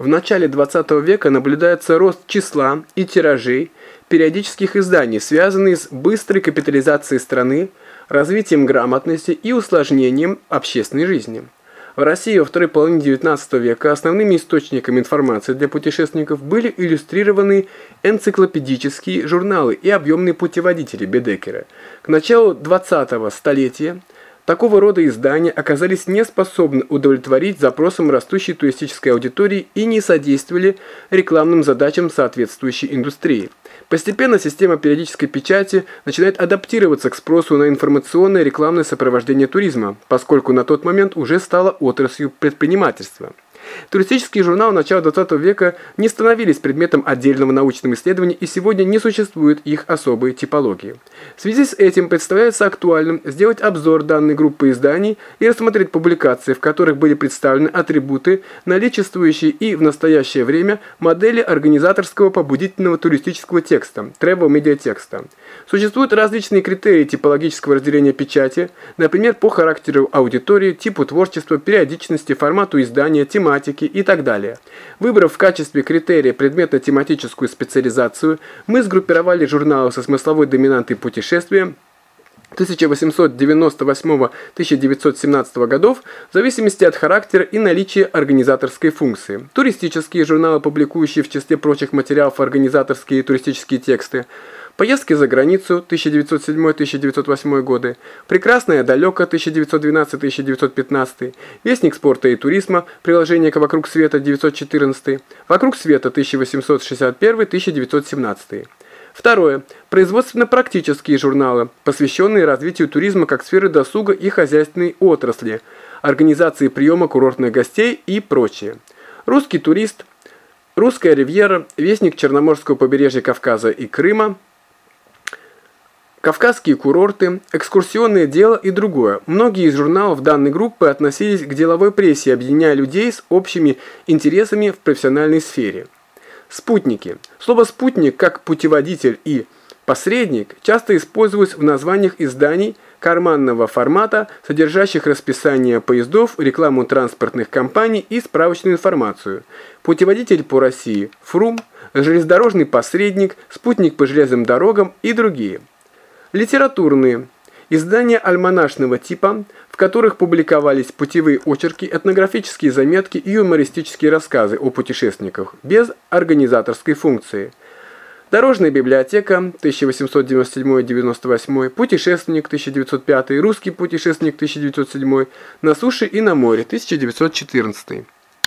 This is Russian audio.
В начале 20 века наблюдается рост числа и тиражей периодических изданий, связанный с быстрой капитализацией страны, развитием грамотности и усложнением общественной жизни. В России во второй половине XIX века основными источниками информации для путешественников были иллюстрированные энциклопедические журналы и объемные путеводители Бедекера. К началу 20-го столетия такого рода издания оказались неспособны удовлетворить запросам растущей туристической аудитории и не содействовали рекламным задачам соответствующей индустрии. Постепенно система периодической печати начинает адаптироваться к спросу на информационное рекламное сопровождение туризма, поскольку на тот момент уже стала отраслью предпринимательства. Туристические журналы начала 20 века не становились предметом отдельного научного исследования и сегодня не существует их особой типологии. В связи с этим представляется актуальным сделать обзор данной группы изданий и рассмотреть публикации, в которых были представлены атрибуты, наличествующие и в настоящее время модели организаторского побудительного туристического текста, travel media текста. Существуют различные критерии типологического разделения печати, например, по характеру аудитории, типу творчества, периодичности, формату издания, тематики и так далее. Выбрав в качестве критерия предметно-тематическую специализацию, мы сгруппировали журналы со смысловой доминантой путешествия, 1898-1917 годов в зависимости от характера и наличия организаторской функции. Туристические журналы, публикующие в числе прочих материалов организаторские и туристические тексты, Поездки за границу 1907-1908 годы, Прекрасная далеко 1912-1915, Вестник спорта и туризма, приложение к Вокруг света 914, Вокруг света 1861-1917. Второе. Производственно-практические журналы, посвященные развитию туризма как сферы досуга и хозяйственной отрасли, организации приема курортных гостей и прочее. Русский турист, Русская ривьера, Вестник Черноморского побережья Кавказа и Крыма, Кавказские курорты, экскурсионное дело и другое. Многие из журналов данной группы относились к деловой прессе, объединяя людей с общими интересами в профессиональной сфере. Спутники. Слово «спутник» как путеводитель и «посредник» часто используется в названиях изданий карманного формата, содержащих расписание поездов, рекламу транспортных компаний и справочную информацию. Путеводитель по России, ФРУМ, железнодорожный посредник, спутник по железным дорогам и другие. Литературные. Издания альманашного типа, в которых публиковались путевые очерки, этнографические заметки и юмористические рассказы о путешественниках, без организаторской функции. Дорожная библиотека 1897-98, Путешественник 1905, Русский путешественник 1907, На суше и на море 1914.